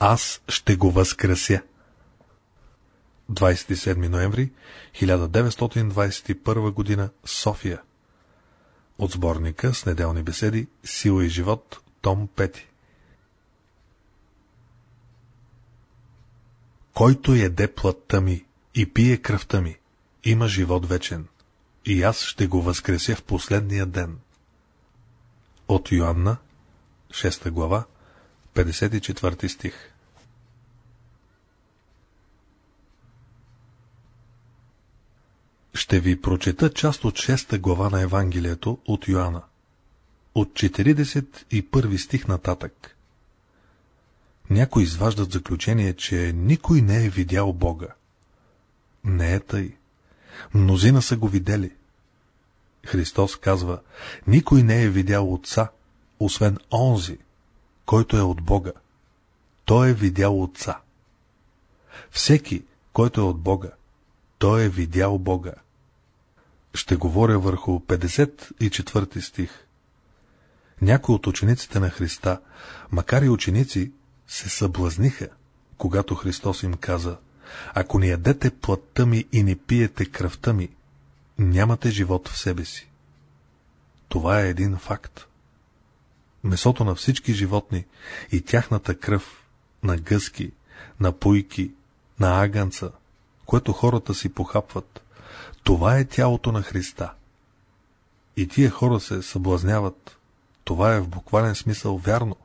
аз ще го възкреся. 27 ноември 1921 година София От сборника с неделни беседи Сила и живот, том 5 Който еде плътта ми и пие кръвта ми, има живот вечен, и аз ще го възкреся в последния ден. От Йоанна, 6 глава, 54 стих Ще ви прочета част от 6 глава на Евангелието от Йоанна. От 41 стих нататък. Някои изваждат заключение, че никой не е видял Бога. Не е тъй. Мнозина са го видели. Христос казва, никой не е видял Отца, освен онзи, който е от Бога. Той е видял Отца. Всеки, който е от Бога, той е видял Бога. Ще говоря върху 54 стих. Някои от учениците на Христа, макар и ученици, се съблазниха, когато Христос им каза, ако не ядете плътта ми и не пиете кръвта ми, нямате живот в себе си. Това е един факт. Месото на всички животни и тяхната кръв, на гъски, на пуйки, на аганца, което хората си похапват, това е тялото на Христа. И тия хора се съблазняват. Това е в буквален смисъл вярно.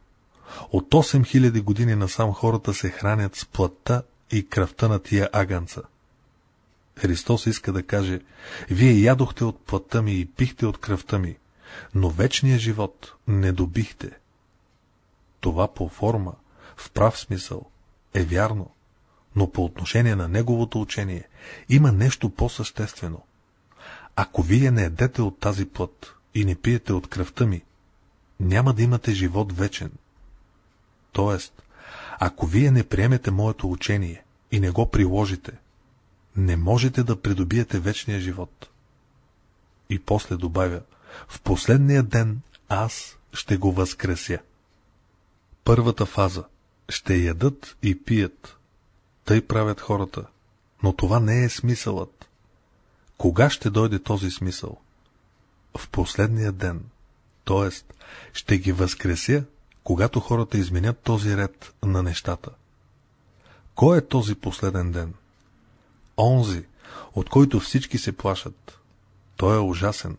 От 8000 години насам хората се хранят с плътта и кръвта на тия аганца. Христос иска да каже, вие ядохте от плътта ми и пихте от кръвта ми, но вечния живот не добихте. Това по форма, в прав смисъл, е вярно, но по отношение на неговото учение има нещо по-съществено. Ако вие не едете от тази плът и не пиете от кръвта ми, няма да имате живот вечен. Тоест, ако вие не приемете моето учение и не го приложите, не можете да придобиете вечния живот. И после добавя, в последния ден аз ще го възкреся. Първата фаза – ще ядат и пият. Тъй правят хората, но това не е смисълът. Кога ще дойде този смисъл? В последния ден, т.е. ще ги възкреся, когато хората изменят този ред на нещата. Кой е този последен ден? Онзи, от който всички се плашат. Той е ужасен.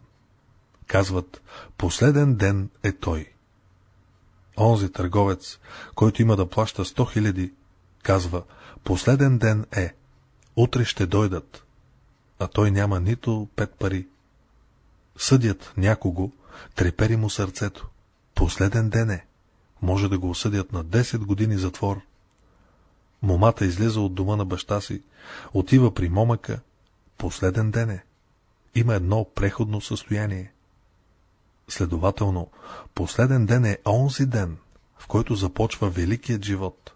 Казват, последен ден е той. Онзи търговец, който има да плаща 100 хиляди, казва, последен ден е, утре ще дойдат, а той няма нито пет пари. Съдят някого, трепери му сърцето. Последен ден е. Може да го осъдят на 10 години затвор. Момата излиза от дома на баща си, отива при момъка. Последен ден е. Има едно преходно състояние. Следователно, последен ден е онзи ден, в който започва великият живот.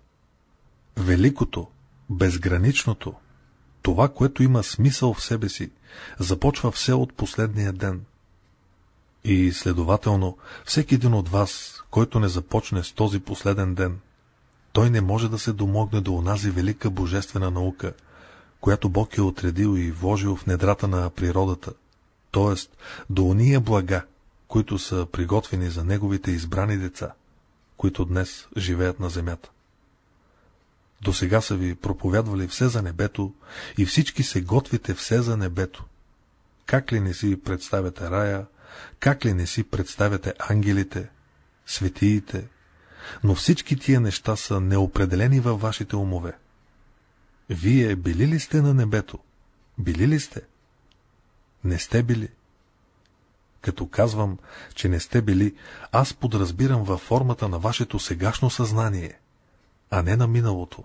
Великото, безграничното, това, което има смисъл в себе си, започва все от последния ден. И, следователно, всеки един от вас, който не започне с този последен ден, той не може да се домогне до онази велика божествена наука, която Бог е отредил и вложил в недрата на природата, т.е. до ония блага, които са приготвени за неговите избрани деца, които днес живеят на земята. До сега са ви проповядвали все за небето и всички се готвите все за небето. Как ли не си представяте рая, как ли не си представяте ангелите, светиите, но всички тия неща са неопределени във вашите умове. Вие били ли сте на небето? Били ли сте? Не сте били. Като казвам, че не сте били, аз подразбирам във формата на вашето сегашно съзнание, а не на миналото.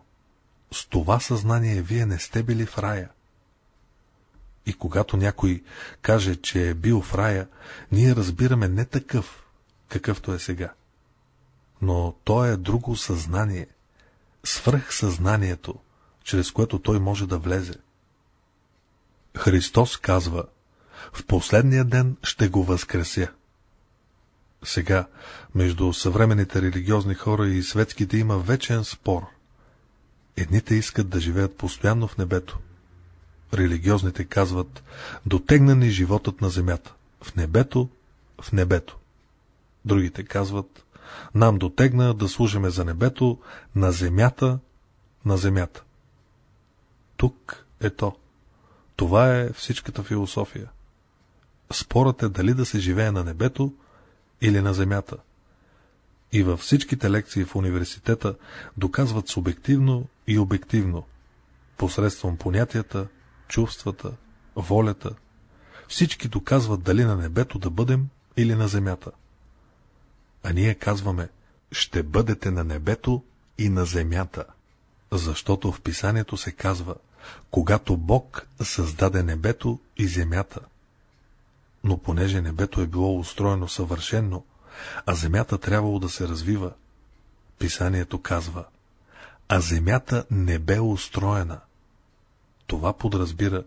С това съзнание вие не сте били в рая. И когато някой каже, че е бил в рая, ние разбираме не такъв, какъвто е сега. Но то е друго съзнание, свръхсъзнанието, чрез което той може да влезе. Христос казва, в последния ден ще го възкреся. Сега, между съвременните религиозни хора и светските има вечен спор, Едните искат да живеят постоянно в небето. Религиозните казват, дотегна ни животът на земята. В небето, в небето. Другите казват, нам дотегна да служиме за небето, на земята, на земята. Тук е то. Това е всичката философия. Спорът е дали да се живее на небето или на земята. И във всичките лекции в университета доказват субективно и обективно, посредством понятията, чувствата, волята. Всички доказват дали на небето да бъдем или на земята. А ние казваме, ще бъдете на небето и на земята, защото в писанието се казва, когато Бог създаде небето и земята. Но понеже небето е било устроено съвършенно, а земята трябвало да се развива, писанието казва, а земята не бе устроена. Това подразбира,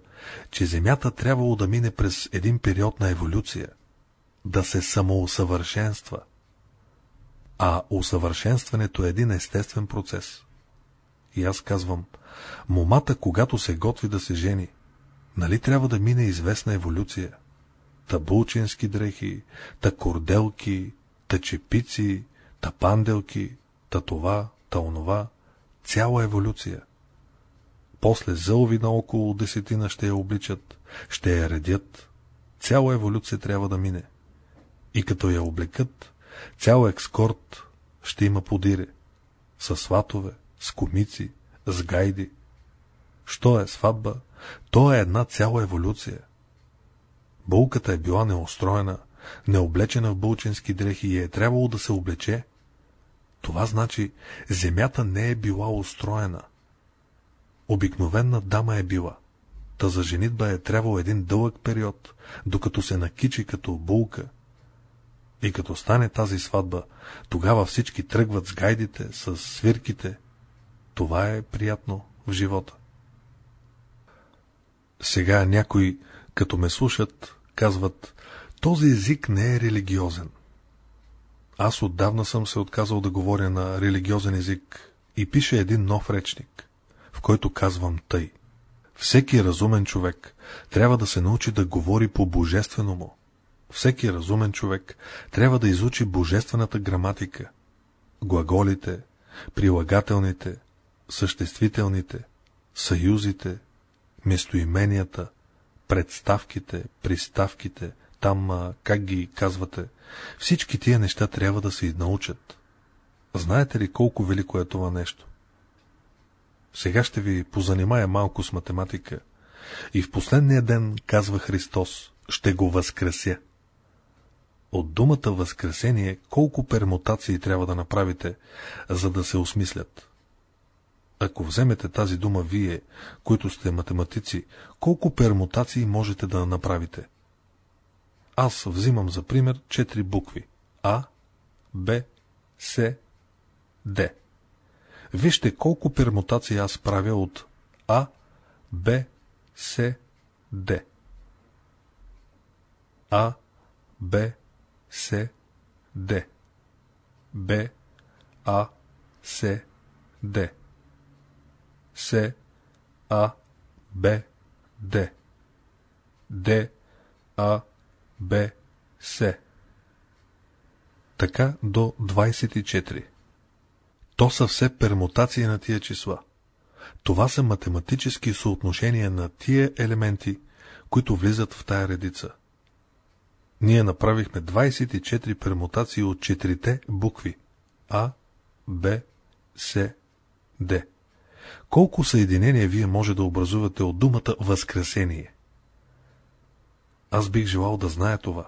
че земята трябвало да мине през един период на еволюция, да се самоусъвършенства. А усъвършенстването е един естествен процес. И аз казвам, момата, когато се готви да се жени, нали трябва да мине известна еволюция? Та булчински дрехи, та корделки, та чепици, та панделки, та това, та онова, цяла еволюция. После зълви на около десетина ще я обличат, ще я редят. Цяла еволюция трябва да мине. И като я облекат, цял екскорт ще има подире. С сватове, с комици, с гайди. Що е сватба? То е една цяла еволюция. Булката е била неустроена, необлечена в булчински дрехи и е трябвало да се облече. Това значи, земята не е била устроена. Обикновена дама е била. Та за женитба е трябвал един дълъг период, докато се накичи като булка. И като стане тази сватба, тогава всички тръгват с гайдите, с свирките. Това е приятно в живота. Сега някои, като ме слушат, казват, този език не е религиозен. Аз отдавна съм се отказал да говоря на религиозен език и пише един нов речник, в който казвам тъй. Всеки разумен човек трябва да се научи да говори по божествено му. Всеки разумен човек трябва да изучи божествената граматика, глаголите, прилагателните, съществителните, съюзите, местоименията, представките, приставките, там как ги казвате, всички тия неща трябва да се научат. Знаете ли колко велико е това нещо? Сега ще ви позанимая малко с математика. И в последния ден, казва Христос, ще го възкреся. От думата възкресение колко пермутации трябва да направите, за да се осмислят? Ако вземете тази дума вие, които сте математици, колко пермутации можете да направите? Аз взимам за пример четири букви А, Б, С, Д. Вижте колко пермутации аз правя от А, Б, С, Д. А, Б, С, Д. Б, А, С, Д. С, А, Б, Д. Д, А, Б, С. Така до 24. То са все пермутации на тия числа. Това са математически съотношения на тия елементи, които влизат в тая редица. Ние направихме 24 пермутации от четирите букви А, Б, С, Д. Колко съединения вие може да образувате от думата Възкресение? Аз бих желал да зная това.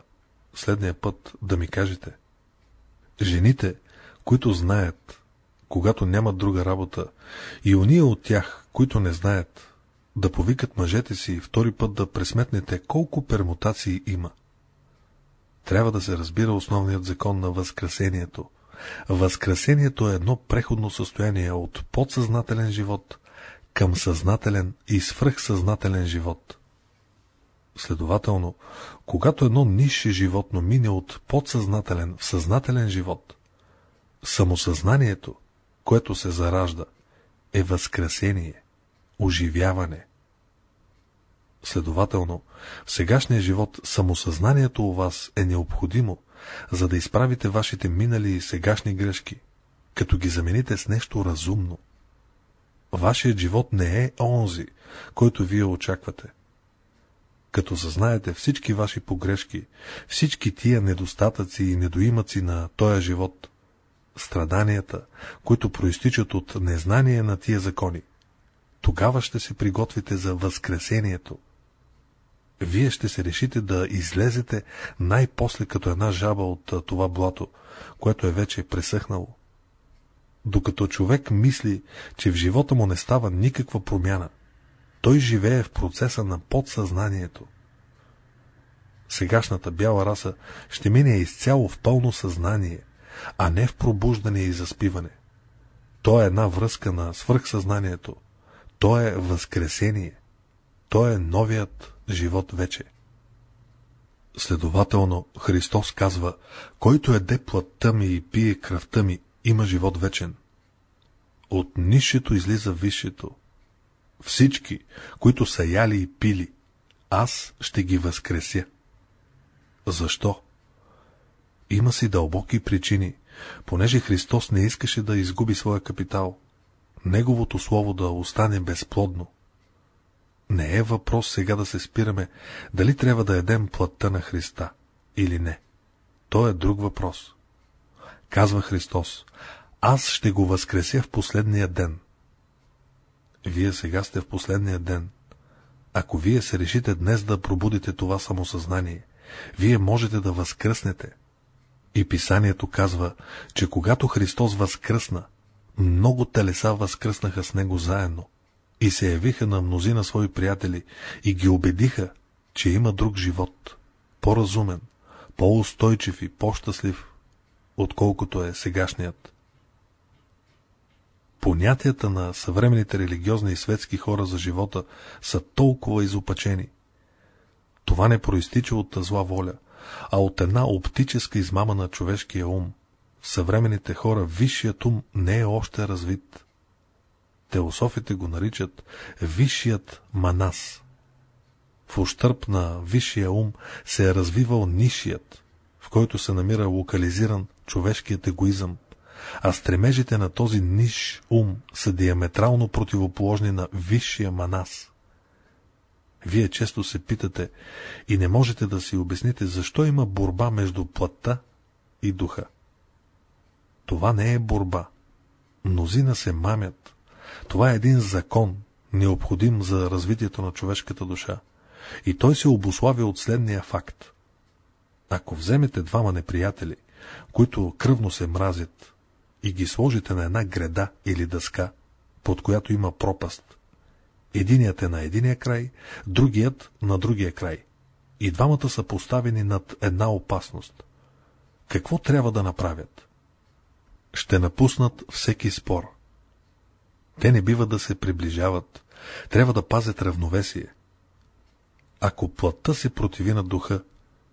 Следния път да ми кажете. Жените, които знаят, когато нямат друга работа, и уния от тях, които не знаят, да повикат мъжете си и втори път да пресметнете колко пермутации има. Трябва да се разбира основният закон на възкресението. Възкресението е едно преходно състояние от подсъзнателен живот към съзнателен и свръхсъзнателен живот. Следователно, когато едно нише животно мине от подсъзнателен в съзнателен живот, самосъзнанието, което се заражда, е възкресение, оживяване. Следователно, в сегашния живот самосъзнанието у вас е необходимо, за да изправите вашите минали и сегашни грешки, като ги замените с нещо разумно. Вашият живот не е онзи, който вие очаквате. Като съзнаете всички ваши погрешки, всички тия недостатъци и недоимъци на този живот, страданията, които проистичат от незнание на тия закони, тогава ще се приготвите за възкресението. Вие ще се решите да излезете най-после като една жаба от това блато, което е вече пресъхнало. Докато човек мисли, че в живота му не става никаква промяна, той живее в процеса на подсъзнанието. Сегашната бяла раса ще мине изцяло в пълно съзнание, а не в пробуждане и заспиване. То е една връзка на свръхсъзнанието. То е възкресение. То е новият живот вече. Следователно, Христос казва, който еде плътта ми и пие кръвта ми, има живот вечен. От нишето излиза висшето. Всички, които са яли и пили, аз ще ги възкреся. Защо? Има си дълбоки причини, понеже Христос не искаше да изгуби своя капитал, неговото слово да остане безплодно. Не е въпрос сега да се спираме дали трябва да едем плътта на Христа или не. То е друг въпрос. Казва Христос, аз ще го възкреся в последния ден. Вие сега сте в последния ден. Ако вие се решите днес да пробудите това самосъзнание, вие можете да възкръснете. И писанието казва, че когато Христос възкръсна, много телеса възкръснаха с Него заедно и се явиха на мнозина свои приятели и ги убедиха, че има друг живот, по-разумен, по-устойчив и по-щастлив, отколкото е сегашният. Понятията на съвременните религиозни и светски хора за живота са толкова изопачени. Това не проистича от зла воля, а от една оптическа измама на човешкия ум. В съвременните хора висшият ум не е още развит. Теософите го наричат висшият манас. В ущърп на висшия ум се е развивал нишият, в който се намира локализиран човешкият егоизъм, а стремежите на този ниш ум са диаметрално противоположни на висшия манас. Вие често се питате и не можете да си обясните защо има борба между плътта и духа. Това не е борба. Мнозина се мамят. Това е един закон, необходим за развитието на човешката душа. И той се обославя от следния факт. Ако вземете двама неприятели, които кръвно се мразят, и ги сложите на една греда или дъска, под която има пропаст, единият е на единия край, другият на другия край, и двамата са поставени над една опасност. Какво трябва да направят? Ще напуснат всеки спор – те не бива да се приближават, трябва да пазят равновесие. Ако плътта се противи на духа,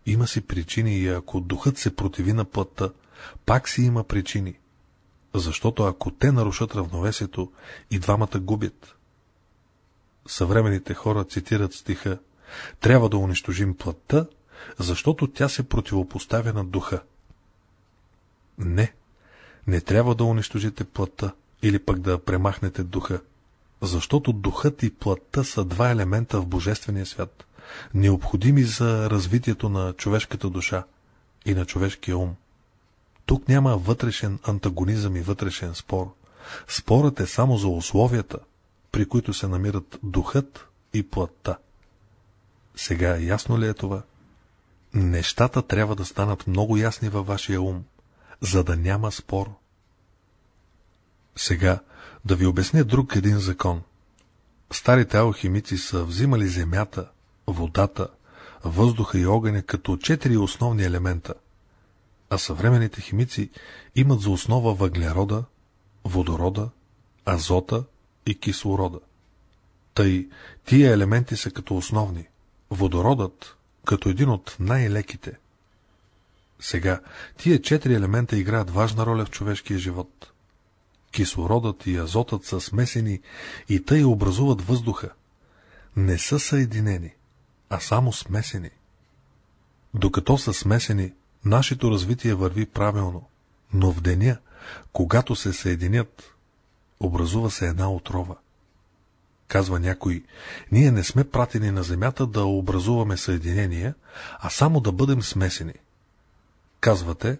има си причини и ако духът се противи на плътта, пак си има причини. Защото ако те нарушат равновесието, и двамата губят. Съвременните хора цитират стиха Трябва да унищожим плътта, защото тя се противопоставя на духа. Не, не трябва да унищожите плътта, или пък да премахнете духа. Защото духът и плътта са два елемента в Божествения свят, необходими за развитието на човешката душа и на човешкия ум. Тук няма вътрешен антагонизъм и вътрешен спор. Спорът е само за условията, при които се намират духът и плътта. Сега ясно ли е това? Нещата трябва да станат много ясни във вашия ум, за да няма спор. Сега да ви обясня друг един закон. Старите алхимици са взимали земята, водата, въздуха и огъня като четири основни елемента, а съвременните химици имат за основа въглерода, водорода, азота и кислорода. Тъй, тия елементи са като основни, водородът като един от най-леките. Сега, тия четири елемента играят важна роля в човешкия живот. кислородът и азотът са смесени и тъй образуват въздуха. Не са съединени, а само смесени. Докато са смесени, нашето развитие върви правилно, но в деня, когато се съединят, образува се една отрова. Казва някой, ние не сме пратени на земята да образуваме съединения, а само да бъдем смесени. Казвате,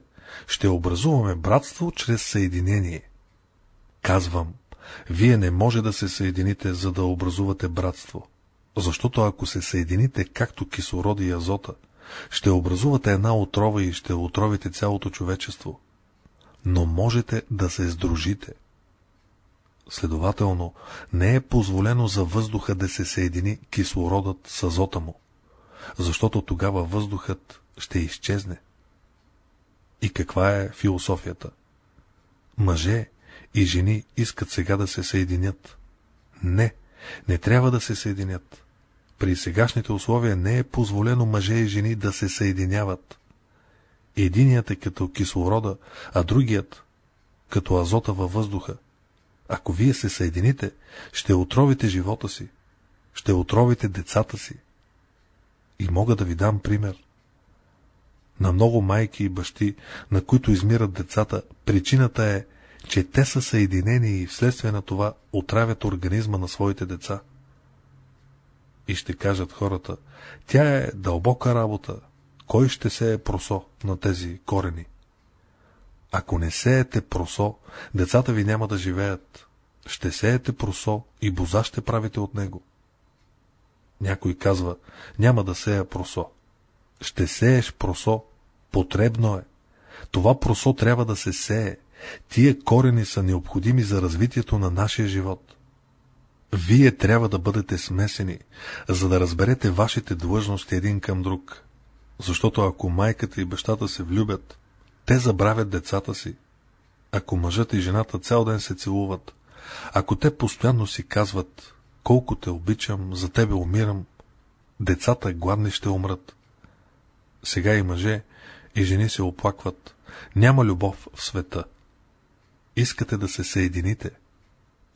ще образуваме братство чрез съединение. Казвам, вие не може да се съедините, за да образувате братство. Защото ако се съедините както кислорода и азота, ще образувате една отрова и ще отровите цялото човечество. Но можете да се сдружите. Следователно, не е позволено за въздуха да се съедини кислородът с азота му, защото тогава въздухът ще изчезне. И каква е философията? Мъже и жени искат сега да се съединят. Не, не трябва да се съединят. При сегашните условия не е позволено мъже и жени да се съединяват. Единият е като кислорода, а другият като азота във въздуха. Ако вие се съедините, ще отровите живота си, ще отровите децата си. И мога да ви дам пример. На много майки и бащи, на които измират децата, причината е, че те са съединени и вследствие на това отравят организма на своите деца. И ще кажат хората, тя е дълбока работа, кой ще се е просо на тези корени? Ако не сеете просо, децата ви няма да живеят. Ще сеете просо и боза ще правите от него. Някой казва, няма да сея просо. Ще сееш просо, потребно е. Това просо трябва да се сее. Тия корени са необходими за развитието на нашия живот. Вие трябва да бъдете смесени, за да разберете вашите длъжности един към друг. Защото ако майката и бащата се влюбят, те забравят децата си. Ако мъжът и жената цял ден се целуват, ако те постоянно си казват, колко те обичам, за тебе умирам, децата гладни ще умрат. Сега и мъже, и жени се оплакват. Няма любов в света. Искате да се съедините.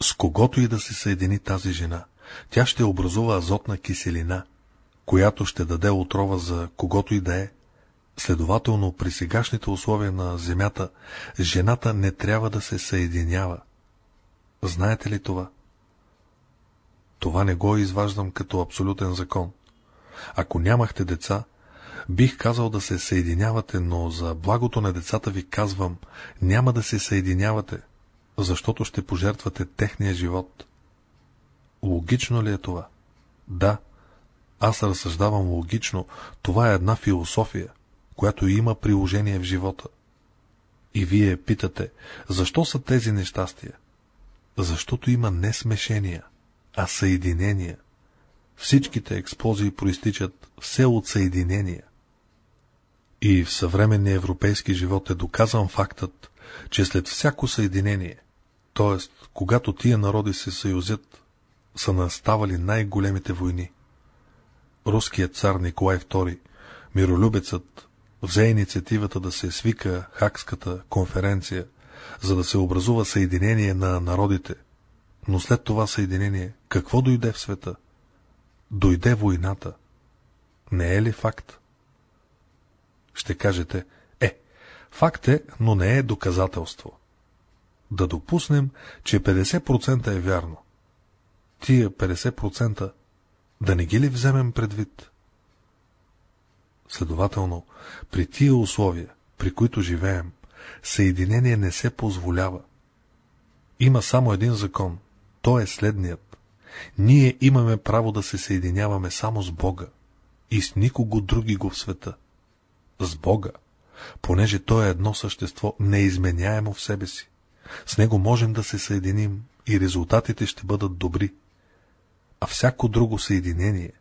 С когото и да се съедини тази жена, тя ще образува азотна киселина, която ще даде отрова за когото и да е. Следователно, при сегашните условия на Земята, жената не трябва да се съединява. Знаете ли това? Това не го изваждам като абсолютен закон. Ако нямахте деца, бих казал да се съединявате, но за благото на децата ви казвам, няма да се съединявате, защото ще пожертвате техния живот. Логично ли е това? Да, аз разсъждавам логично, това е една философия, която има приложение в живота. И вие питате, защо са тези нещастия? Защото има не смешения, а съединения. Всичките експлозии проистичат все от съединения. И в съвременния европейски живот е доказан фактът, че след всяко съединение, т.е. когато тия народи се съюзят, са наставали най-големите войни. Руският цар Николай II, миролюбецът, взе инициативата да се свика Хакската конференция, за да се образува съединение на народите. Но след това съединение, какво дойде в света? Дойде войната. Не е ли факт? Ще кажете, е, факт е, но не е доказателство. Да допуснем, че 50% е вярно. Тия 50% да не ги ли вземем предвид? Следователно, при тия условия, при които живеем, съединение не се позволява. Има само един закон, то е следният. Ние имаме право да се съединяваме само с Бога и с никого други го в света. С Бога, понеже Той е едно същество, неизменяемо в себе си. С Него можем да се съединим и резултатите ще бъдат добри. А всяко друго съединение,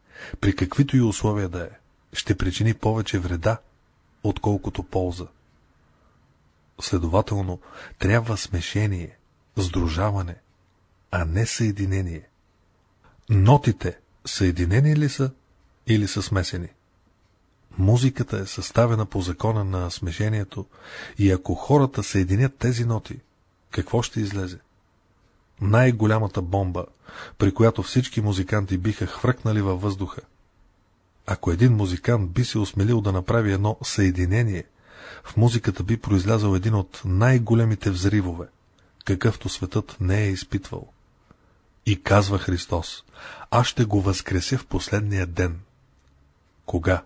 при каквито и условия да е, ще причини повече вреда, отколкото полза. Следователно, трябва смешение, сдружаване, а не съединение. Нотите съединени ли са или са смесени? Музиката е съставена по закона на смешението и ако хората съединят тези ноти, какво ще излезе? най-голямата бомба, при която всички музиканти биха хвръкнали във въздуха. Ако един музикант би се осмелил да направи едно съединение, в музиката би произлязал един от най-големите взривове, какъвто светът не е изпитвал. И казва Христос, аз ще го възкреся в последния ден. Кога?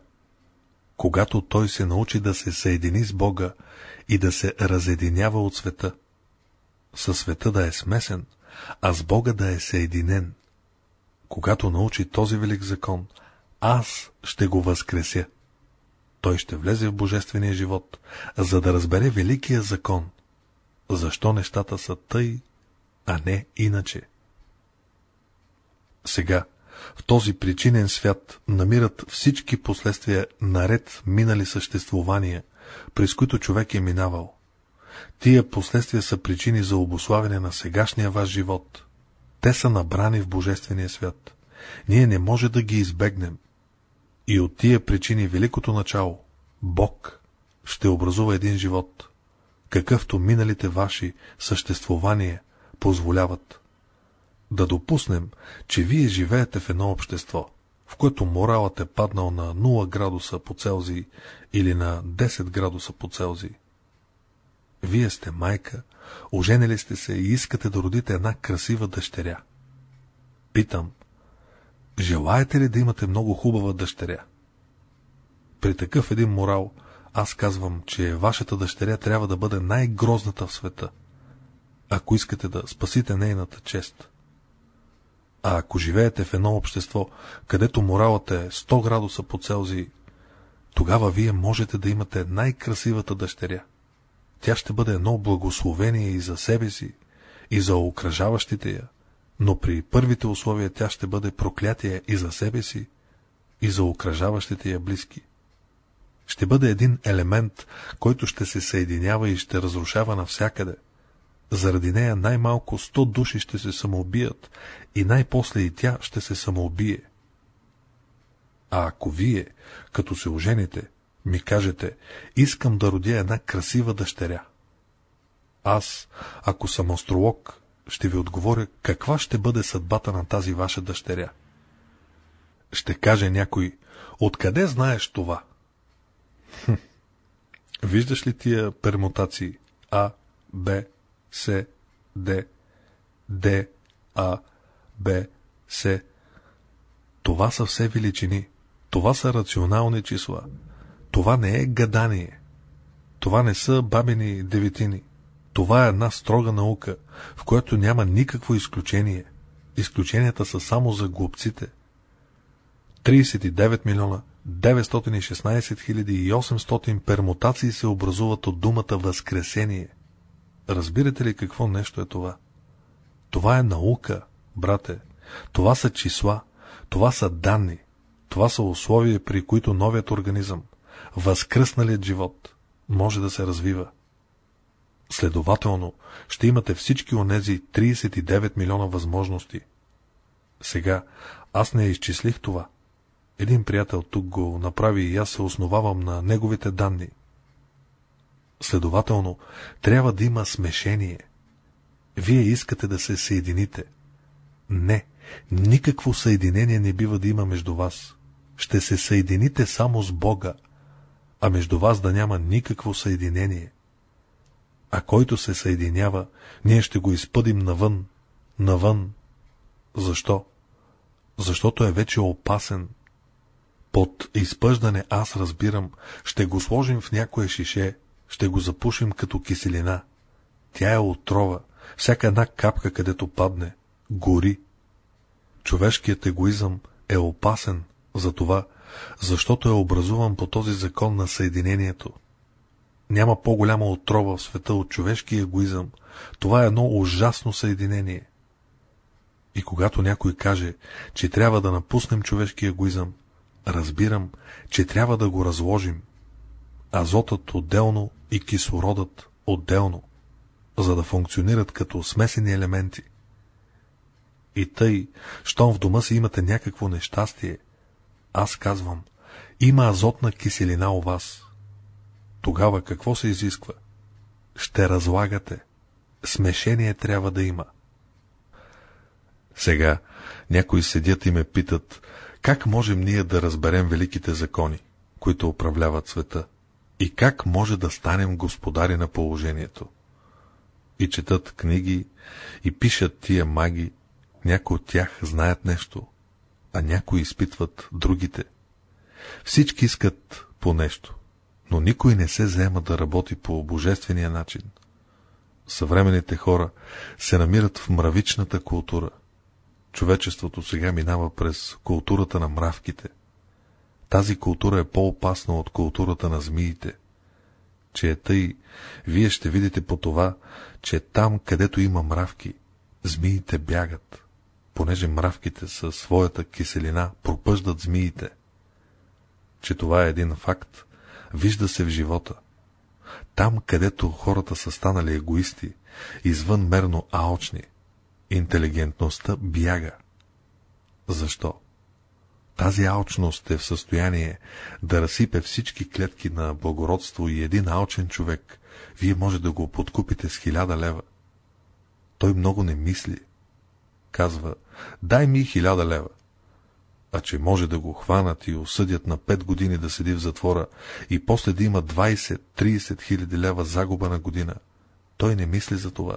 Когато той се научи да се съедини с Бога и да се разединява от света. Със света да е смесен, а с Бога да е съединен. Когато научи този велик закон, аз ще го възкреся. Той ще влезе в божествения живот, за да разбере великия закон. Защо нещата са тъй, а не иначе? Сега, в този причинен свят намират всички последствия наред минали съществувания, през които човек е минавал. Тия последствия са причини за обославяне на сегашния ваш живот. Те са набрани в Божествения свят. Ние не може да ги избегнем. И от тия причини великото начало, Бог, ще образува един живот, какъвто миналите ваши съществувания позволяват. Да допуснем, че вие живеете в едно общество, в което моралът е паднал на 0 градуса по Целзий или на 10 градуса по Целзий. Вие сте майка, оженили сте се и искате да родите една красива дъщеря. Питам, желаете ли да имате много хубава дъщеря? При такъв един морал, аз казвам, че вашата дъщеря трябва да бъде най-грозната в света, ако искате да спасите нейната чест. А ако живеете в едно общество, където моралът е 100 градуса по Целзий, тогава вие можете да имате най-красивата дъщеря. Тя ще бъде едно благословение и за себе си, и за окръжаващите я, но при първите условия тя ще бъде проклятие и за себе си, и за окръжаващите я близки. Ще бъде един елемент, който ще се съединява и ще разрушава навсякъде. Заради нея най-малко сто души ще се самоубият и най-после и тя ще се самоубие. А ако вие, като се ожените, ми кажете, искам да родя една красива дъщеря. Аз, ако съм астролог, ще ви отговоря каква ще бъде съдбата на тази ваша дъщеря. Ще каже някой, откъде знаеш това? Хм. Виждаш ли тия пермутации А, Б, С, Д, Д, А, Б, С? Това са все величини. Това са рационални числа. Това не е гадание. Това не са бабени деветини. Това е една строга наука, в която няма никакво изключение. Изключенията са само за глупците. 39 милиона 916 800 пермутации се образуват от думата Възкресение. Разбирате ли какво нещо е това? Това е наука, брате. Това са числа. Това са данни. Това са условия, при които новият организъм, възкръсналият живот, може да се развива. Следователно, ще имате всички онези 39 милиона възможности. Сега, аз не изчислих това. Един приятел тук го направи и аз се основавам на неговите данни. Следователно, трябва да има смешение. Вие искате да се съедините. Не, никакво съединение не бива да има между вас. Ще се съедините само с Бога, а между вас да няма никакво съединение. А който се съединява, ние ще го изпъдим навън, навън. Защо? Защото е вече опасен. Под изпъждане аз разбирам, ще го сложим в някое шише, ще го запушим като киселина. Тя е отрова, всяка една капка, където падне, гори. Човешкият егоизъм е опасен, за това, защото е образуван по този закон на съединението. Няма по-голяма отрова в света от човешки егоизъм. Това е едно ужасно съединение. И когато някой каже, че трябва да напуснем човешки егоизъм, разбирам, че трябва да го разложим. Азотът отделно и кислородът отделно, за да функционират като смесени елементи. И тъй, щом в дома си имате някакво нещастие, аз казвам, има азотна киселина у вас. Тогава какво се изисква? Ще разлагате. Смешение трябва да има. Сега някои седят и ме питат, как можем ние да разберем великите закони, които управляват света, и как може да станем господари на положението. И четат книги, и пишат тия маги, някои от тях знаят нещо, а някои изпитват другите. Всички искат по нещо, но никой не се взема да работи по божествения начин. Съвременните хора се намират в мравичната култура. Човечеството сега минава през културата на мравките. Тази култура е по-опасна от културата на змиите. Че е тъй, вие ще видите по това, че там, където има мравки, змиите бягат, понеже мравките със своята киселина пропъждат змиите. Че това е един факт, вижда се в живота. Там, където хората са станали егоисти, извънмерно аочни, интелигентността бяга. Защо? Тази алчност е в състояние да разсипе всички клетки на благородство и един алчен човек, вие може да го подкупите с хиляда лева. Той много не мисли. Казва, дай ми хиляда лева. А че може да го хванат и осъдят на пет години да седи в затвора и после да има 20-30 хиляди лева загуба на година, той не мисли за това.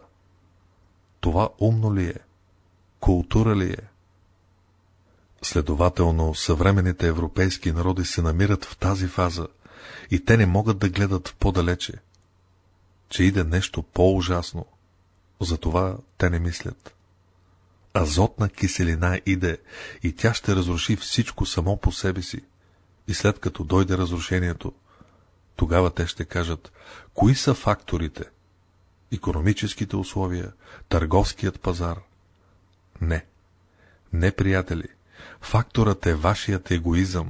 Това умно ли е? Култура ли е? Следователно, съвременните европейски народи се намират в тази фаза и те не могат да гледат по-далече, че иде нещо по-ужасно. Затова те не мислят. Азотна киселина иде и тя ще разруши всичко само по себе си. И след като дойде разрушението, тогава те ще кажат, кои са факторите? Економическите условия, търговският пазар. Не. Не, приятели. Факторът е вашият егоизъм,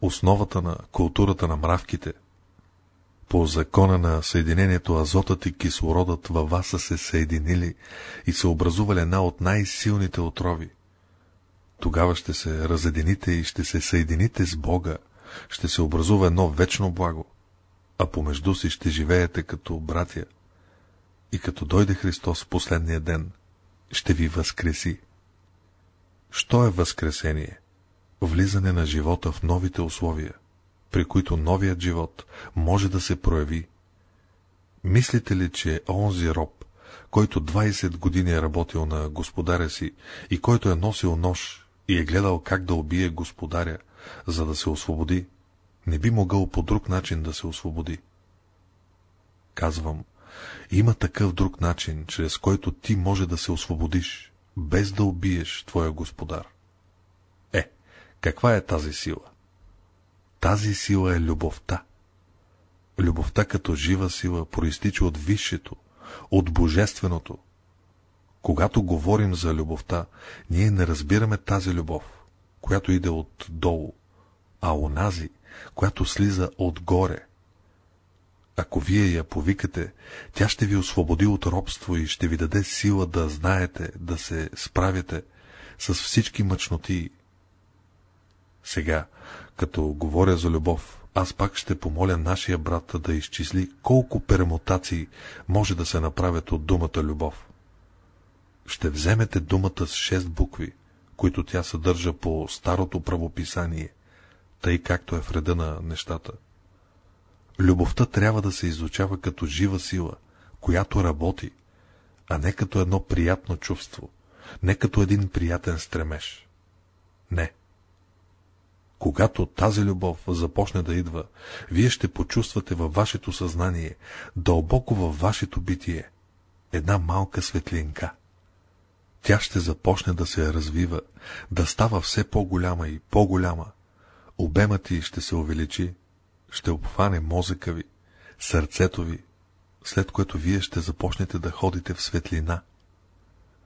основата на културата на мравките. По закона на съединението азотът и кислородът във вас са се съединили и са образували една от най-силните отрови. Тогава ще се разедините и ще се съедините с Бога, ще се образува едно вечно благо, а помежду си ще живеете като братя. И като дойде Христос в последния ден, ще ви възкреси. Що е възкресение? Влизане на живота в новите условия, при които новият живот може да се прояви. Мислите ли, че онзи роб, който 20 години е работил на господаря си и който е носил нож и е гледал как да убие господаря, за да се освободи, не би могъл по друг начин да се освободи? Казвам, има такъв друг начин, чрез който ти може да се освободиш, без да убиеш твоя господар. Е, каква е тази сила? Тази сила е любовта. Любовта като жива сила проистича от висшето, от божественото. Когато говорим за любовта, ние не разбираме тази любов, която иде от долу, а онази, която слиза отгоре. Ако вие я повикате, тя ще ви освободи от робство и ще ви даде сила да знаете, да се справяте с всички мъчноти. Сега, като говоря за любов, аз пак ще помоля нашия брат да изчисли колко пермутации може да се направят от думата любов. Ще вземете думата с шест букви, които тя съдържа по старото правописание, тъй както е в реда на нещата. Любовта трябва да се изучава като жива сила, която работи, а не като едно приятно чувство, не като един приятен стремеж. Не. Когато тази любов започне да идва, вие ще почувствате във вашето съзнание, дълбоко във вашето битие, една малка светлинка. Тя ще започне да се развива, да става все по-голяма и по-голяма. Обемът ти ще се увеличи, ще обхване мозъка ви, сърцето ви, след което вие ще започнете да ходите в светлина.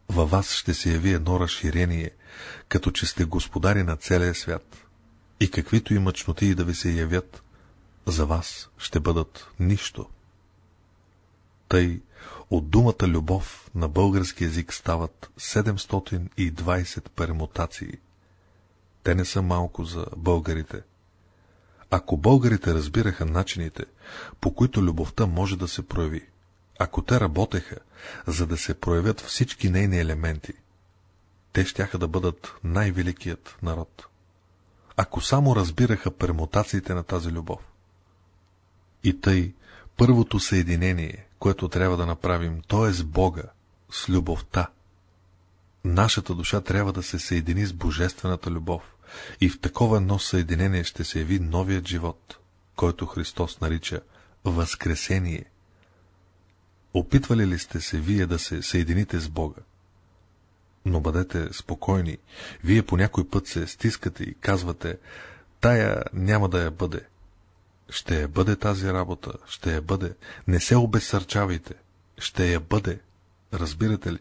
Във вас ще се яви едно разширение, като че сте господари на целия свят. И каквито и мъчноти да ви се явят, за вас ще бъдат нищо. Тъй от думата любов на български язик стават 720 пермутации. Те не са малко за българите. Ако българите разбираха начините, по които любовта може да се прояви, ако те работеха, за да се проявят всички нейни елементи, те щяха да бъдат най-великият народ. Ако само разбираха пермутациите на тази любов. И тъй, първото съединение, което трябва да направим, то е с Бога, с любовта. Нашата душа трябва да се съедини с божествената любов и в такова едно съединение ще се яви новият живот, който Христос нарича Възкресение. Опитвали ли сте се вие да се съедините с Бога? Но бъдете спокойни, вие по някой път се стискате и казвате, тая няма да я бъде. Ще я бъде тази работа, ще я бъде. Не се обесърчавайте, ще я бъде. Разбирате ли?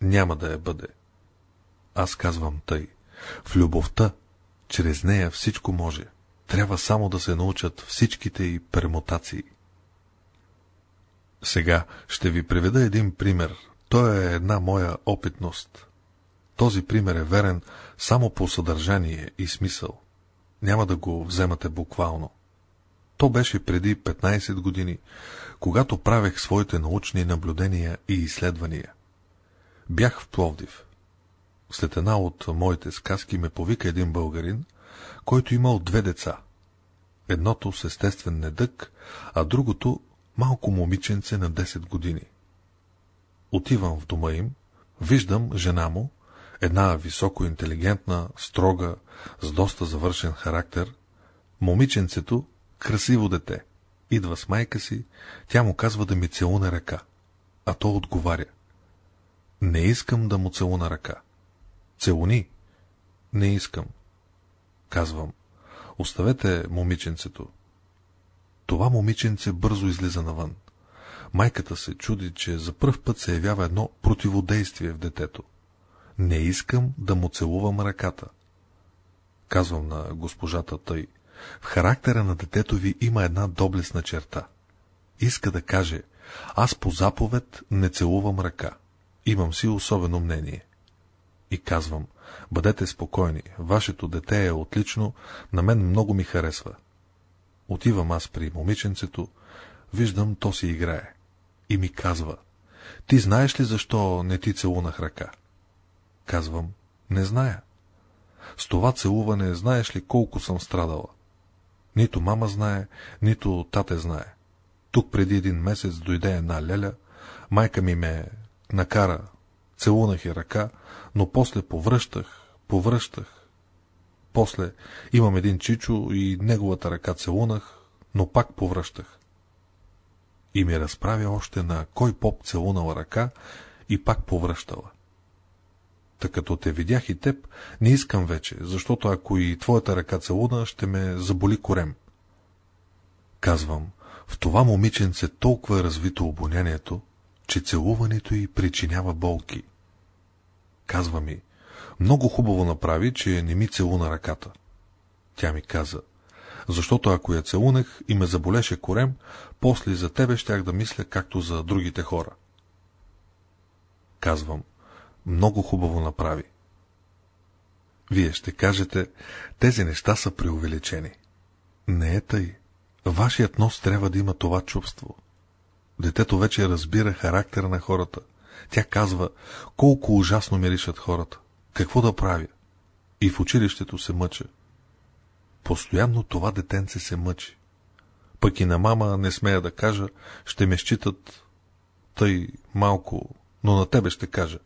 Няма да я бъде. Аз казвам тъй. В любовта, чрез нея всичко може. Трябва само да се научат всичките и пермутации. Сега ще ви приведа един пример. Той е една моя опитност. Този пример е верен само по съдържание и смисъл. Няма да го вземате буквално. То беше преди 15 години, когато правех своите научни наблюдения и изследвания. Бях в Пловдив. След една от моите сказки ме повика един българин, който имал две деца. Едното с естествен недък, а другото малко момиченце на 10 години. Отивам в дома им, виждам жена му, една високо интелигентна, строга, с доста завършен характер, момиченцето — красиво дете. Идва с майка си, тя му казва да ми целуне ръка, а то отговаря. Не искам да му целуна ръка. Целуни. Не искам. Казвам. Оставете момиченцето. Това момиченце бързо излиза навън. Майката се чуди, че за пръв път се явява едно противодействие в детето. Не искам да му целувам ръката. Казвам на госпожата тъй. В характера на детето ви има една доблесна черта. Иска да каже, аз по заповед не целувам ръка. Имам си особено мнение. И казвам, бъдете спокойни, вашето дете е отлично, на мен много ми харесва. Отивам аз при момиченцето, виждам, то си играе. И ми казва, ти знаеш ли защо не ти целунах ръка? Казвам, не зная. С това целуване знаеш ли колко съм страдала? Нито мама знае, нито тате знае. Тук преди един месец дойде една леля, майка ми ме накара, целунах и ръка, но после повръщах, повръщах. После имам един чичо и неговата ръка целунах, но пак повръщах. И ми разправя още на кой поп целунала ръка и пак повръщала. Та като те видях и теб, не искам вече, защото ако и твоята ръка целуна, ще ме заболи корем. Казвам, в това момиченце толкова е развито обонянието, че целуването й причинява болки. Казва ми, много хубаво направи, че не ми целуна ръката. Тя ми каза, защото ако я целунах и ме заболеше корем, после за тебе щях да мисля както за другите хора. Казвам, много хубаво направи. Вие ще кажете, тези неща са преувеличени. Не е тъй. Вашият нос трябва да има това чувство. Детето вече разбира характера на хората. Тя казва, колко ужасно миришат хората. Какво да правя? И в училището се мъча. Постоянно това детенце се мъчи. Пък и на мама не смея да кажа, ще ме считат тъй малко, но на тебе ще кажа.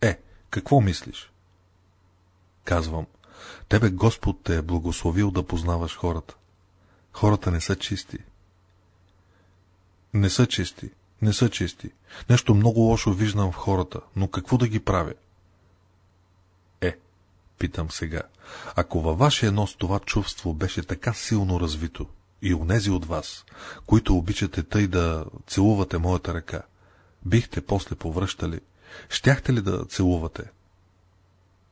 Е, какво мислиш? Казвам, тебе Господ те е благословил да познаваш хората. Хората не са чисти. Не са чисти, не са чисти. Нещо много лошо виждам в хората, но какво да ги правя? Питам сега, ако във вашия нос това чувство беше така силно развито, и онези от вас, които обичате тъй да целувате моята ръка, бихте после повръщали, щяхте ли да целувате?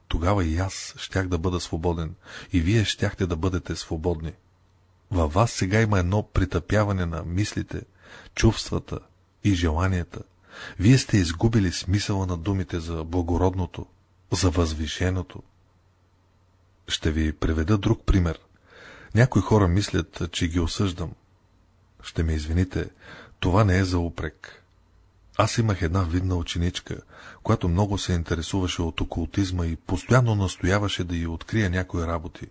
Тогава и аз щях да бъда свободен, и вие щяхте да бъдете свободни. Във вас сега има едно притъпяване на мислите, чувствата и желанията. Вие сте изгубили смисъла на думите за благородното, за възвишеното. Ще ви преведа друг пример. Някои хора мислят, че ги осъждам. Ще ме извините, това не е за упрек. Аз имах една видна ученичка, която много се интересуваше от окултизма и постоянно настояваше да й открия някои работи.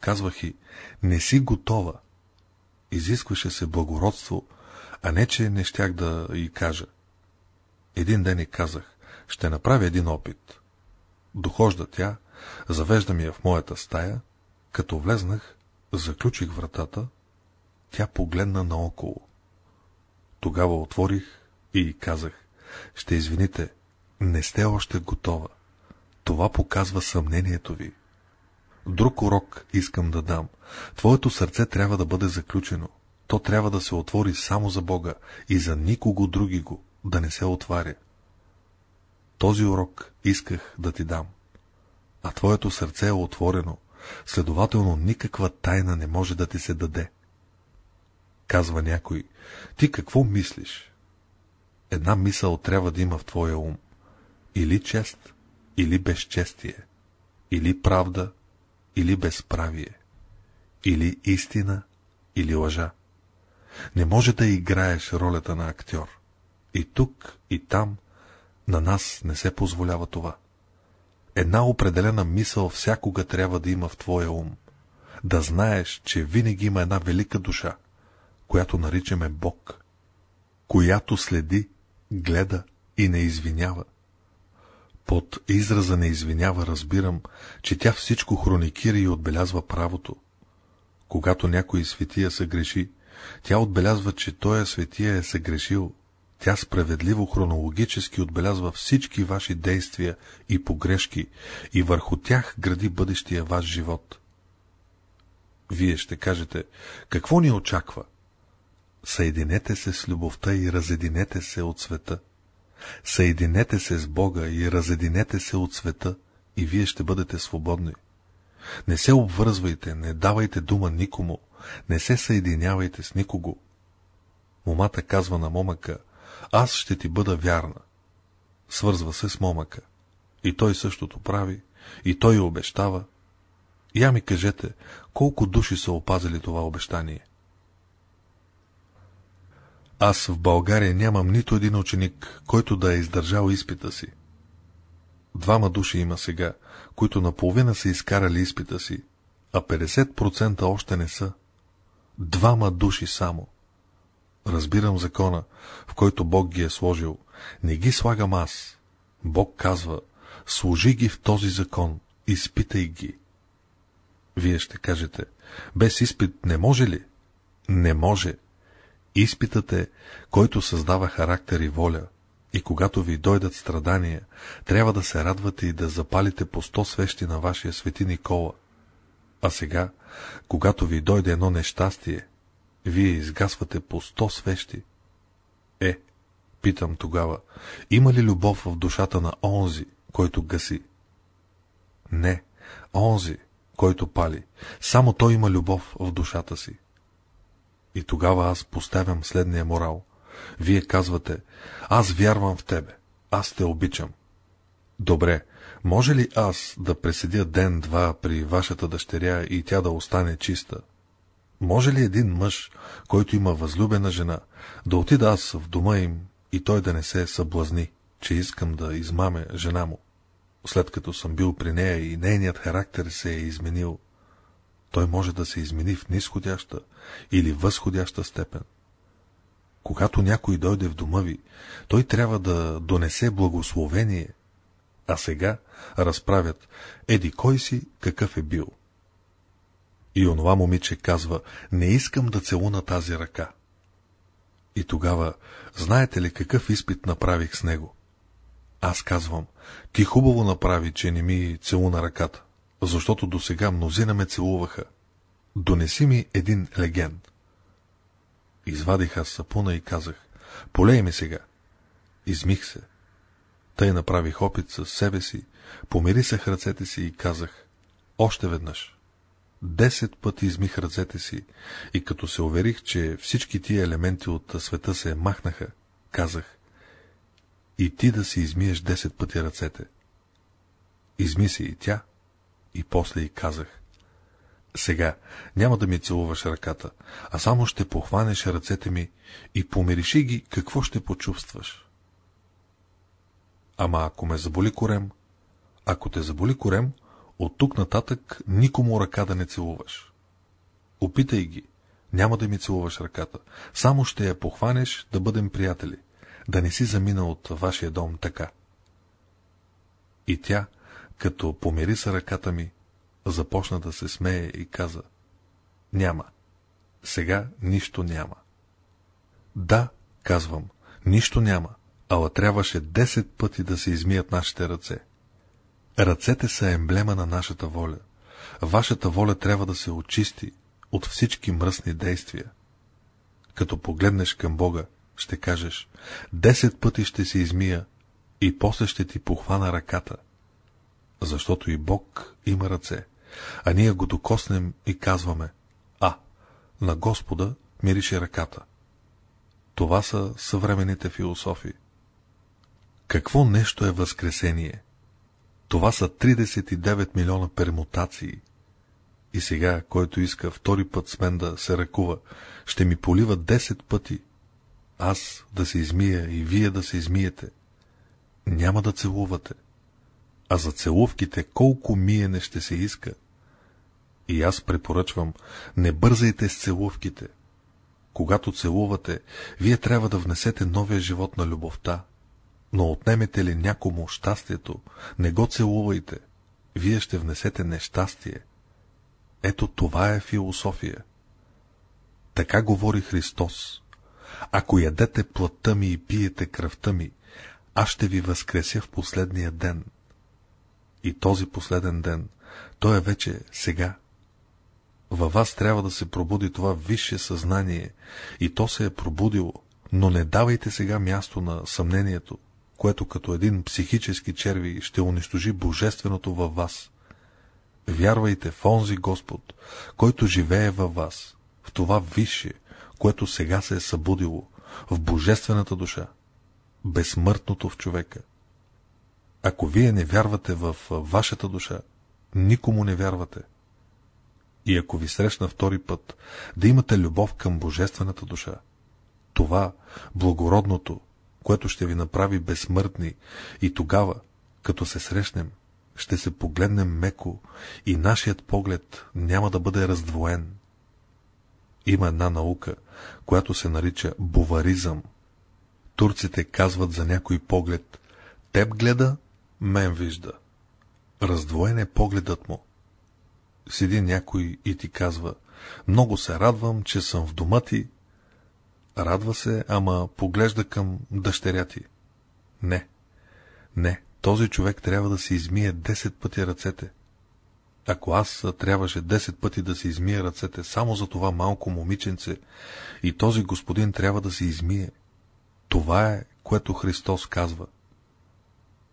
Казвах и, не си готова. Изискваше се благородство, а не, че не щях да й кажа. Един ден и казах, ще направя един опит. Дохожда тя, завежда ми я в моята стая, като влезнах, заключих вратата, тя погледна наоколо. Тогава отворих и казах, ще извините, не сте още готова. Това показва съмнението ви. Друг урок искам да дам. Твоето сърце трябва да бъде заключено. То трябва да се отвори само за Бога и за никого други го, да не се отваря. Този урок исках да ти дам. А твоето сърце е отворено, следователно никаква тайна не може да ти се даде. Казва някой, ти какво мислиш? Една мисъл трябва да има в твоя ум. Или чест, или безчестие, или правда, или безправие, или истина, или лъжа. Не може да играеш ролята на актьор. И тук, и там, на нас не се позволява това. Една определена мисъл всякога трябва да има в твоя ум. Да знаеш, че винаги има една велика душа, която наричаме Бог, която следи, гледа и не извинява. Под израза не извинява разбирам, че тя всичко хроникира и отбелязва правото. Когато някой светия се греши, тя отбелязва, че той светия е съгрешил. Тя справедливо хронологически отбелязва всички ваши действия и погрешки и върху тях гради бъдещия ваш живот. Вие ще кажете, какво ни очаква? Съединете се с любовта и разединете се от света. Съединете се с Бога и разединете се от света и вие ще бъдете свободни. Не се обвързвайте, не давайте дума никому, не се съединявайте с никого. Момата казва на момъка, аз ще ти бъда вярна. Свързва се с момъка. И той същото прави, и той обещава. Я ми кажете, колко души са опазили това обещание? Аз в България нямам нито един ученик, който да е издържал изпита си. Двама души има сега, които наполовина са изкарали изпита си, а 50% още не са. Двама души само. Разбирам закона, в който Бог ги е сложил. Не ги слагам аз. Бог казва, служи ги в този закон, изпитай ги. Вие ще кажете, без изпит не може ли? Не може. Изпитът е, който създава характер и воля, и когато ви дойдат страдания, трябва да се радвате и да запалите по сто свещи на вашия свети Никола. А сега, когато ви дойде едно нещастие, вие изгасвате по сто свещи. Е, питам тогава, има ли любов в душата на онзи, който гаси? Не, онзи, който пали, само той има любов в душата си. И тогава аз поставям следния морал. Вие казвате, аз вярвам в тебе, аз те обичам. Добре, може ли аз да преседя ден-два при вашата дъщеря и тя да остане чиста? Може ли един мъж, който има възлюбена жена, да отида аз в дома им и той да не се съблазни, че искам да измаме жена му, след като съм бил при нея и нейният характер се е изменил? той може да се измени в нисходяща или възходяща степен. Когато някой дойде в дома ви, той трябва да донесе благословение, а сега разправят, еди кой си, какъв е бил. И онова момиче казва, не искам да целуна тази ръка. И тогава, знаете ли какъв изпит направих с него? Аз казвам, ти хубаво направи, че не ми целуна ръката защото до сега мнозина ме целуваха. Донеси ми един легенд. Извадих аз сапуна и казах, полей ми сега. Измих се. Тъй направих опит със себе си, помирисах ръцете си и казах, още веднъж. Десет пъти измих ръцете си и като се уверих, че всички тия елементи от света се махнаха, казах, и ти да си измиеш десет пъти ръцете. Изми се и тя, и после й казах. Сега няма да ми целуваш ръката, а само ще похванеш ръцете ми и помириши ги какво ще почувстваш. Ама ако ме заболи корем, ако те заболи корем, от тук нататък никому ръка да не целуваш. Опитай ги, няма да ми целуваш ръката, само ще я похванеш да бъдем приятели, да не си замина от вашия дом така. И тя, като помери са ръката ми, започна да се смее и каза, няма, сега нищо няма. Да, казвам, нищо няма, ала трябваше 10 пъти да се измият нашите ръце. Ръцете са емблема на нашата воля. Вашата воля трябва да се очисти от всички мръсни действия. Като погледнеш към Бога, ще кажеш, 10 пъти ще се измия и после ще ти похвана ръката. Защото и Бог има ръце, а ние го докоснем и казваме, а, на Господа мирише ръката. Това са съвременните философии. Какво нещо е възкресение? Това са 39 милиона пермутации. И сега, който иска втори път с мен да се ръкува, ще ми полива 10 пъти. Аз да се измия и вие да се измиете. Няма да целувате. А за целувките колко миене ще се иска. И аз препоръчвам, не бързайте с целувките. Когато целувате, вие трябва да внесете новия живот на любовта, но отнемете ли някому щастието, не го целувайте. Вие ще внесете нещастие. Ето това е философия. Така говори Христос. Ако ядете плътта ми и пиете кръвта ми, аз ще ви възкреся в последния ден. И този последен ден, той е вече сега. Във вас трябва да се пробуди това висше съзнание, и то се е пробудило, но не давайте сега място на съмнението, което като един психически черви ще унищожи божественото във вас. Вярвайте в онзи Господ, който живее във вас, в това висше, което сега се е събудило, в божествената душа, безсмъртното в човека. Ако вие не вярвате в вашата душа, никому не вярвате. И ако ви срещна втори път, да имате любов към божествената душа. Това, благородното, което ще ви направи безсмъртни, и тогава, като се срещнем, ще се погледнем меко и нашият поглед няма да бъде раздвоен. Има една наука, която се нарича буваризъм. Турците казват за някой поглед, теб гледа, мен вижда. Раздвоен е погледът му. Седи някой и ти казва, много се радвам, че съм в дома ти, Радва се, ама поглежда към дъщеря ти. Не, не, този човек трябва да се измие 10 пъти ръцете. Ако аз трябваше 10 пъти да се измие ръцете само за това малко момиченце, и този господин трябва да се измие, това е, което Христос казва.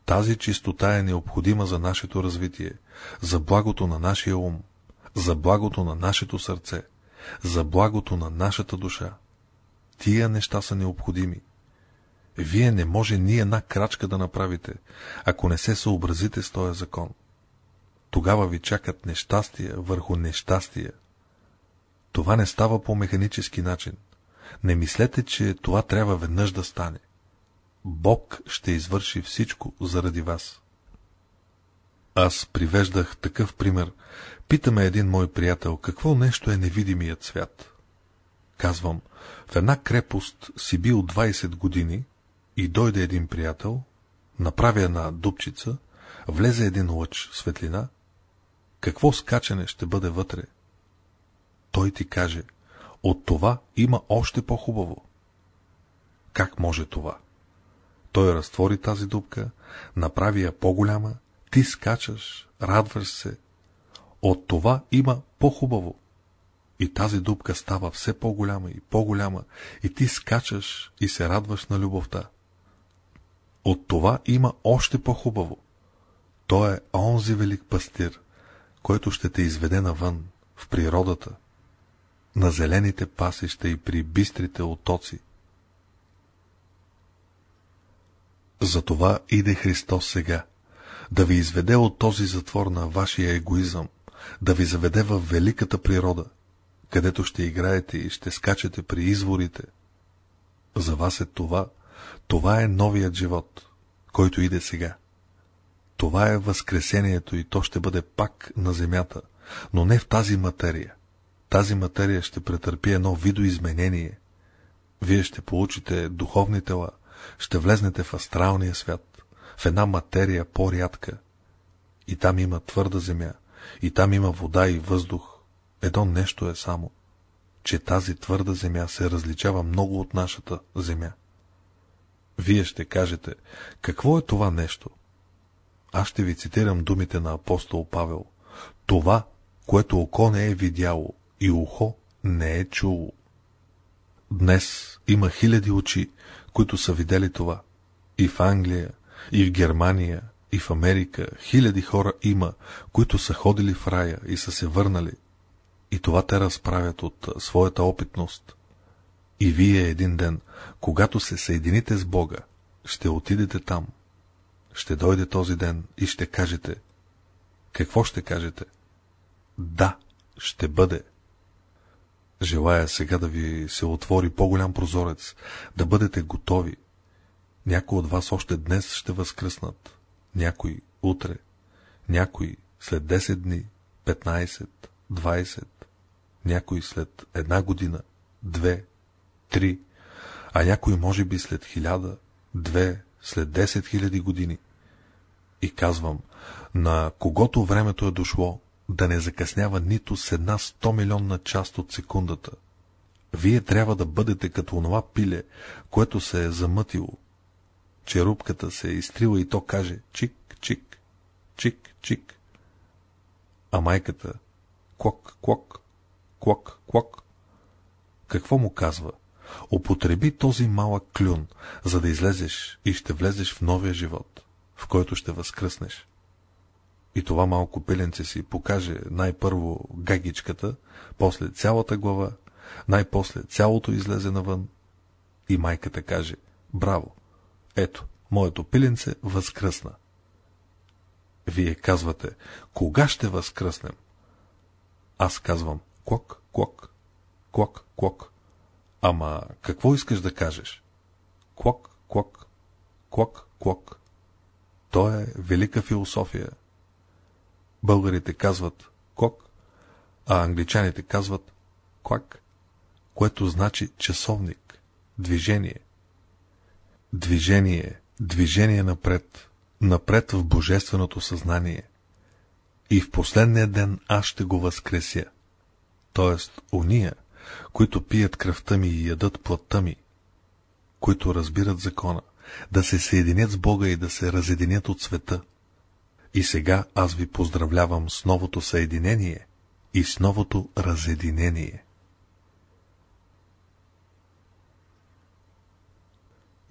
Тази чистота е необходима за нашето развитие, за благото на нашия ум, за благото на нашето сърце, за благото на нашата душа. Тия неща са необходими. Вие не може ни една крачка да направите, ако не се съобразите с този закон. Тогава ви чакат нещастия върху нещастия. Това не става по механически начин. Не мислете, че това трябва веднъж да стане. Бог ще извърши всичко заради вас. Аз привеждах такъв пример. Питаме един мой приятел, какво нещо е невидимият свят. Казвам, в една крепост си бил 20 години и дойде един приятел, направи една дупчица, влезе един лъч светлина, какво скачане ще бъде вътре? Той ти каже, от това има още по-хубаво. Как може това? Той разтвори тази дупка, направи я по-голяма, ти скачаш, радваш се. От това има по-хубаво. И тази дупка става все по-голяма и по-голяма, и ти скачаш и се радваш на любовта. От това има още по-хубаво. Той е онзи велик пастир, който ще те изведе навън, в природата, на зелените пасища и при бистрите отоци. Затова иде Христос сега, да ви изведе от този затвор на вашия егоизъм, да ви заведе в великата природа, където ще играете и ще скачате при изворите. За вас е това, това е новият живот, който иде сега. Това е възкресението и то ще бъде пак на земята, но не в тази материя. Тази материя ще претърпи едно видоизменение. Вие ще получите духовни тела, ще влезнете в астралния свят, в една материя по-рядка. И там има твърда земя, и там има вода и въздух. Едно нещо е само, че тази твърда земя се различава много от нашата земя. Вие ще кажете, какво е това нещо? Аз ще ви цитирам думите на апостол Павел. Това, което око не е видяло и ухо не е чуло. Днес има хиляди очи, които са видели това. И в Англия, и в Германия, и в Америка хиляди хора има, които са ходили в рая и са се върнали. И това те разправят от своята опитност. И вие един ден, когато се съедините с Бога, ще отидете там. Ще дойде този ден и ще кажете. Какво ще кажете? Да, ще бъде. Желая сега да ви се отвори по-голям прозорец, да бъдете готови. Някои от вас още днес ще възкръснат, някои утре, някои след 10 дни, 15, 20, някои след една година, две, три, а някои може би след хиляда, две, след 10 хиляди години. И казвам, на когото времето е дошло, да не закъснява нито с една 100 милионна част от секундата. Вие трябва да бъдете като онова пиле, което се е замътило. Черупката се е изтрила и то каже чик, чик, чик, чик. А майката клок, клок, клок. Какво му казва? Употреби този малък клюн, за да излезеш и ще влезеш в новия живот, в който ще възкръснеш. И това малко пиленце си покаже най-първо гагичката, после цялата глава, най-после цялото излезе навън. И майката каже, браво, ето, моето пиленце възкръсна. Вие казвате, кога ще възкръснем? Аз казвам, клок, клок, клок, клок. Ама какво искаш да кажеш? Клок, клок, клок, клок. То е велика философия. Българите казват кок, а англичаните казват клак, което значи часовник, движение. Движение, движение напред, напред в божественото съзнание. И в последния ден аз ще го възкреся. Тоест, уния, които пият кръвта ми и ядат плътта ми, които разбират закона, да се съединят с Бога и да се разединят от света. И сега аз ви поздравлявам с новото съединение и с новото разединение.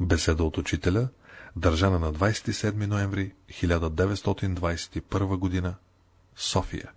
Беседа от учителя, държана на 27 ноември 1921 г. София